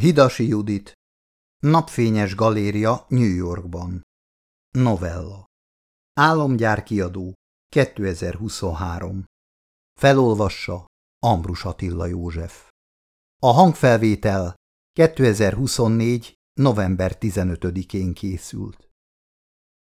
Hidasi Judit Napfényes galéria New Yorkban Novella Álomgyár kiadó 2023 Felolvassa Ambrus Attila József A hangfelvétel 2024. november 15-én készült.